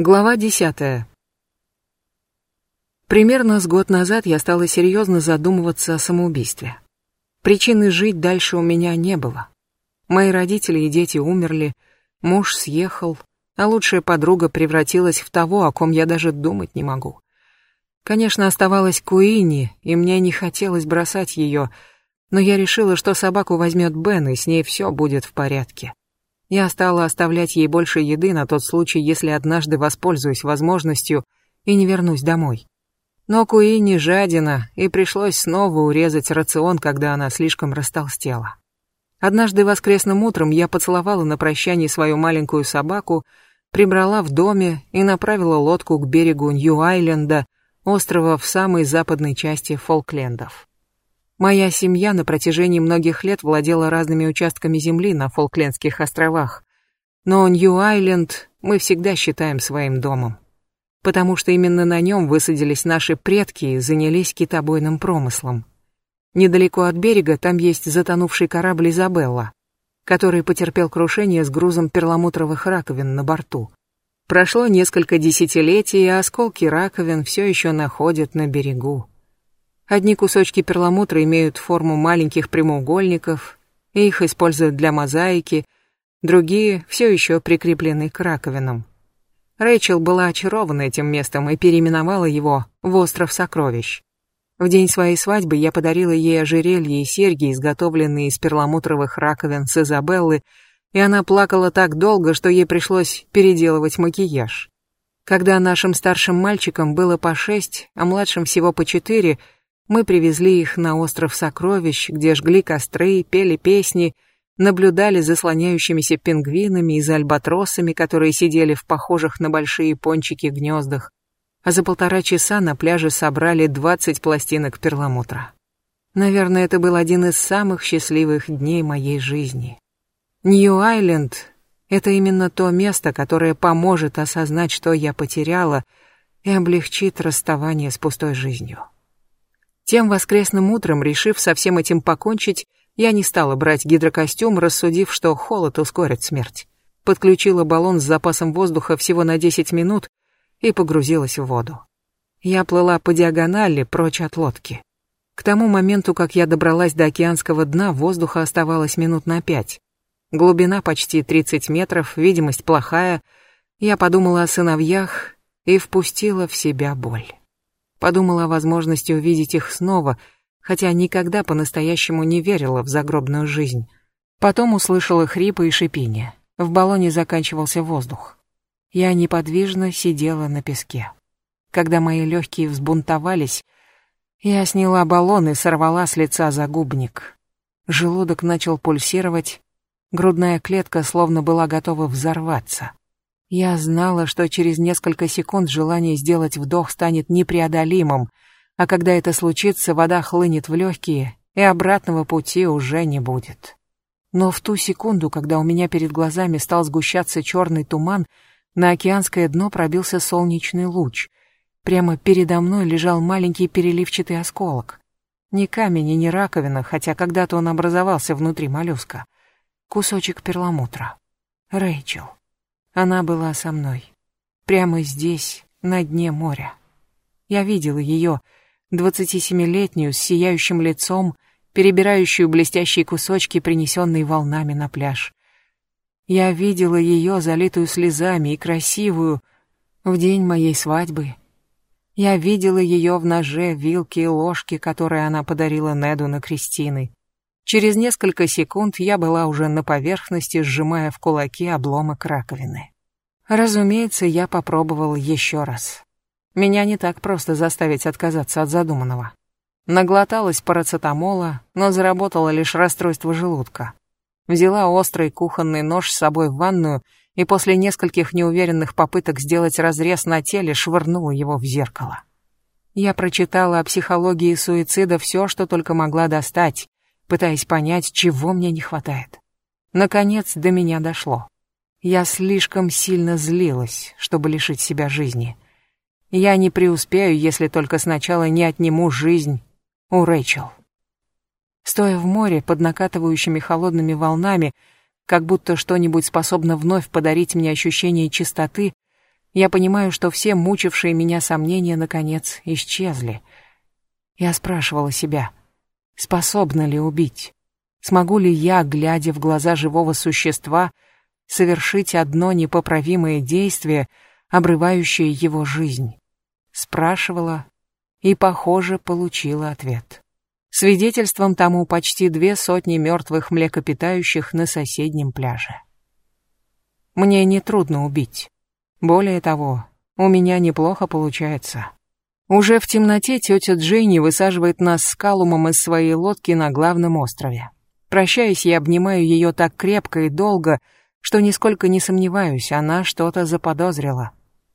Глава десятая. Примерно с год назад я стала серьезно задумываться о самоубийстве. Причины жить дальше у меня не было. Мои родители и дети умерли, муж съехал, а лучшая подруга превратилась в того, о ком я даже думать не могу. Конечно, оставалась Куини, и мне не хотелось бросать ее, но я решила, что собаку возьмет Бен, и с ней все будет в порядке. Я стала оставлять ей больше еды на тот случай, если однажды воспользуюсь возможностью и не вернусь домой. Но Куи не жадина, и пришлось снова урезать рацион, когда она слишком растолстела. Однажды воскресным утром я поцеловала на прощание свою маленькую собаку, прибрала в доме и направила лодку к берегу Нью-Айленда, острова в самой западной части Фолклендов. Моя семья на протяжении многих лет владела разными участками земли на Фолклендских островах, но Нью-Айленд мы всегда считаем своим домом, потому что именно на нем высадились наши предки и занялись китобойным промыслом. Недалеко от берега там есть затонувший корабль «Изабелла», который потерпел крушение с грузом перламутровых раковин на борту. Прошло несколько десятилетий, и осколки раковин все еще находят на берегу. Одни кусочки перламутра имеют форму маленьких прямоугольников, и их используют для мозаики, другие все еще прикреплены к раковинам. Рэйчел была очарована этим местом и переименовала его в «Остров сокровищ». В день своей свадьбы я подарила ей ожерелье и серьги, изготовленные из перламутровых раковин с Изабеллы, и она плакала так долго, что ей пришлось переделывать макияж. Когда нашим старшим мальчикам было по шесть, а младшим всего по четыре, мы привезли их на остров Сокровищ, где жгли костры, пели песни, наблюдали за слоняющимися пингвинами и за альбатросами, которые сидели в похожих на большие пончики гнездах, а за полтора часа на пляже собрали 20 пластинок перламутра. Наверное, это был один из самых счастливых дней моей жизни. Нью-Айленд — это именно то место, которое поможет осознать, что я потеряла, и облегчит расставание с пустой жизнью. Тем воскресным утром, решив со всем этим покончить, я не стала брать гидрокостюм, рассудив, что холод ускорит смерть. Подключила баллон с запасом воздуха всего на 10 минут и погрузилась в воду. Я плыла по диагонали, прочь от лодки. К тому моменту, как я добралась до океанского дна, воздуха оставалось минут на пять. Глубина почти 30 метров, видимость плохая. Я подумала о сыновьях и впустила в себя боль. Подумала о возможности увидеть их снова, хотя никогда по-настоящему не верила в загробную жизнь. Потом услышала хрипы и шипение. В баллоне заканчивался воздух. Я неподвижно сидела на песке. Когда мои легкие взбунтовались, я сняла баллон и сорвала с лица загубник. Желудок начал пульсировать, грудная клетка словно была готова взорваться. Я знала, что через несколько секунд желание сделать вдох станет непреодолимым, а когда это случится, вода хлынет в легкие, и обратного пути уже не будет. Но в ту секунду, когда у меня перед глазами стал сгущаться черный туман, на океанское дно пробился солнечный луч. Прямо передо мной лежал маленький переливчатый осколок. Не камень и не раковина, хотя когда-то он образовался внутри моллюска. Кусочек перламутра. Рэйчел. Она была со мной. Прямо здесь, на дне моря. Я видела ее, 27-летнюю, с сияющим лицом, перебирающую блестящие кусочки, принесенные волнами на пляж. Я видела ее, залитую слезами и красивую, в день моей свадьбы. Я видела ее в ноже, вилке и ложке, которые она подарила Неду на Кристины. Через несколько секунд я была уже на поверхности, сжимая в кулаки обломок раковины. Разумеется, я попробовал еще раз. Меня не так просто заставить отказаться от задуманного. Наглоталась парацетамола, но заработала лишь расстройство желудка. Взяла острый кухонный нож с собой в ванную и после нескольких неуверенных попыток сделать разрез на теле швырнула его в зеркало. Я прочитала о психологии суицида все, что только могла достать, пытаясь понять, чего мне не хватает. Наконец до меня дошло. Я слишком сильно злилась, чтобы лишить себя жизни. Я не преуспею, если только сначала не отниму жизнь у Рэйчел. Стоя в море под накатывающими холодными волнами, как будто что-нибудь способно вновь подарить мне ощущение чистоты, Я понимаю, что все мучившие меня сомнения наконец исчезли. Я спрашивала себя, способна ли убить? Смогу ли я, глядя в глаза живого существа, совершить одно непоправимое действие, обрывающее его жизнь? Спрашивала и, похоже, получила ответ. Свидетельством тому почти две сотни мертвых млекопитающих на соседнем пляже. Мне нетрудно убить. Более того, у меня неплохо получается. Уже в темноте тетя Джейни высаживает нас с Калумом из своей лодки на главном острове. Прощаясь, я обнимаю ее так крепко и долго, что нисколько не сомневаюсь, она что-то заподозрила.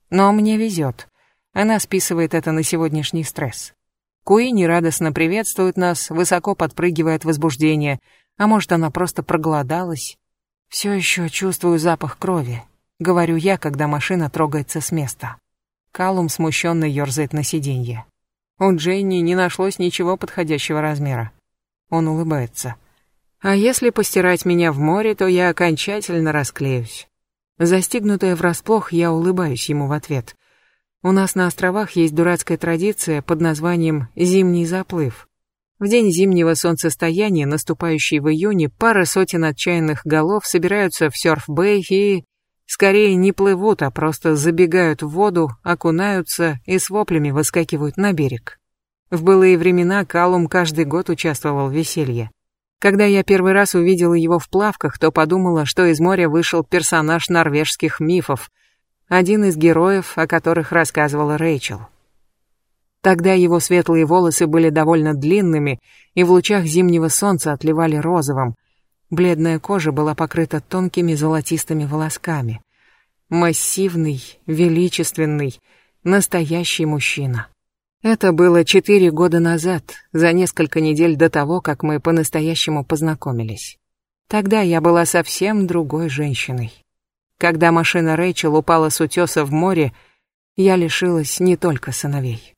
Но мне везет. Она списывает это на сегодняшний стресс. Куини радостно приветствует нас, высоко подпрыгивая от возбуждения, а может, она просто проголодалась. Все еще чувствую запах крови, говорю я, когда машина трогается с места. Калум смущенно ерзает на сиденье. У Дженни не нашлось ничего подходящего размера. Он улыбается. А если постирать меня в море, то я окончательно расклеюсь. Застигнутая врасплох, я улыбаюсь ему в ответ. У нас на островах есть дурацкая традиция под названием «зимний заплыв». В день зимнего солнцестояния, наступающий в июне, пара сотен отчаянных голов собираются в сёрф-бэй и... Скорее не плывут, а просто забегают в воду, окунаются и с воплями выскакивают на берег. В былые времена Калум каждый год участвовал в веселье. Когда я первый раз увидела его в плавках, то подумала, что из моря вышел персонаж норвежских мифов — один из героев, о которых рассказывала Рэйчел. Тогда его светлые волосы были довольно длинными и в лучах зимнего солнца отливали розовым. Бледная кожа была покрыта тонкими золотистыми волосками. Массивный, величественный, настоящий мужчина. Это было четыре года назад, за несколько недель до того, как мы по-настоящему познакомились. Тогда я была совсем другой женщиной. Когда машина Рэйчел упала с утеса в море, я лишилась не только сыновей.